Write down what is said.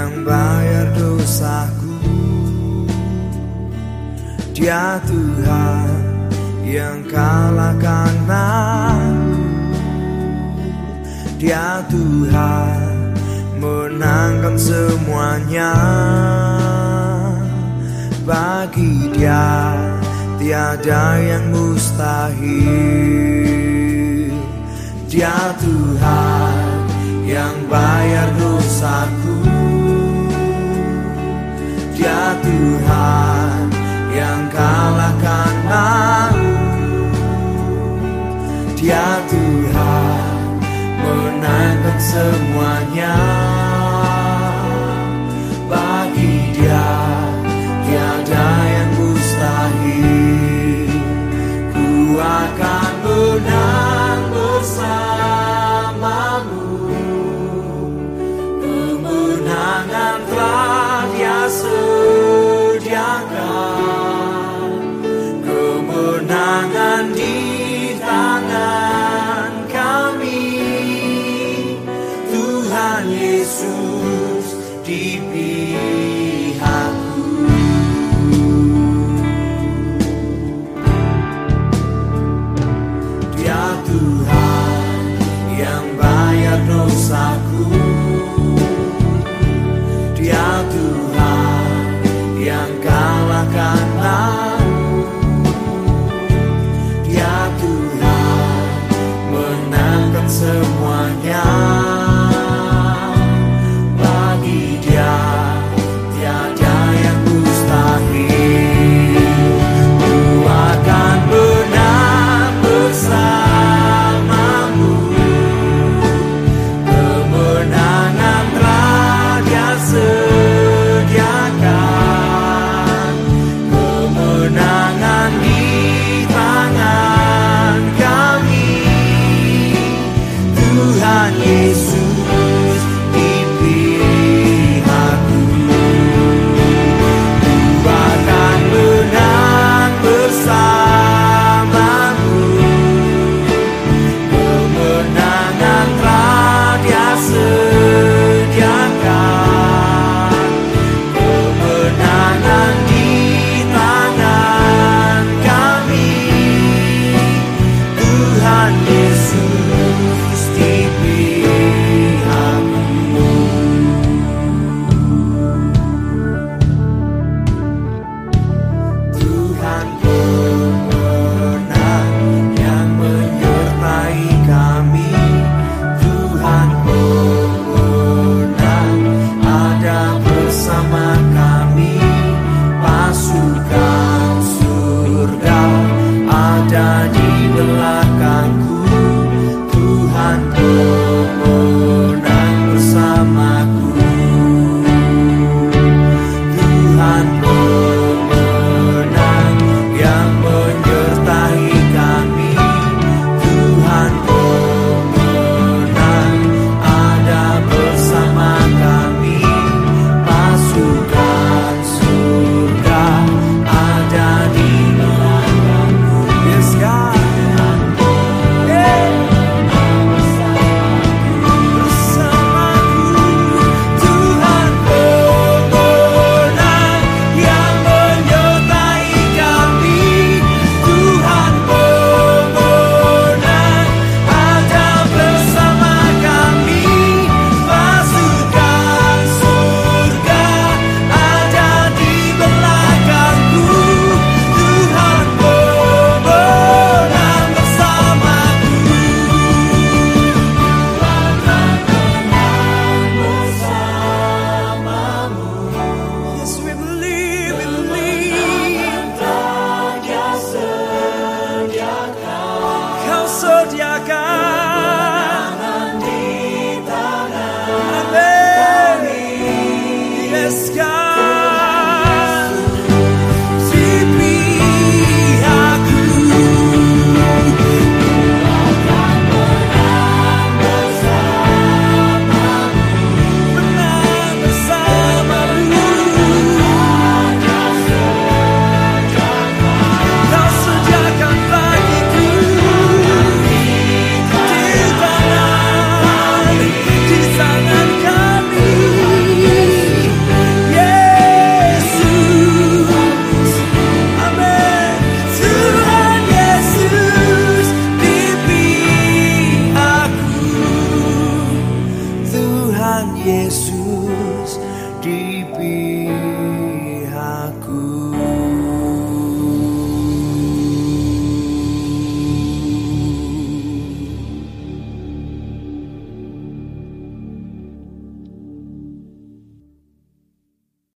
Yang bayar dosaku. Dia Tuhan yang kalahkan aku. Dia Tuhan menangkan semuanya. Bagi dia tiada yang mustahil. Dia Tuhan yang bayar dosaku Tuhan yang kalahkan yang kalahkan ada di zodiacal.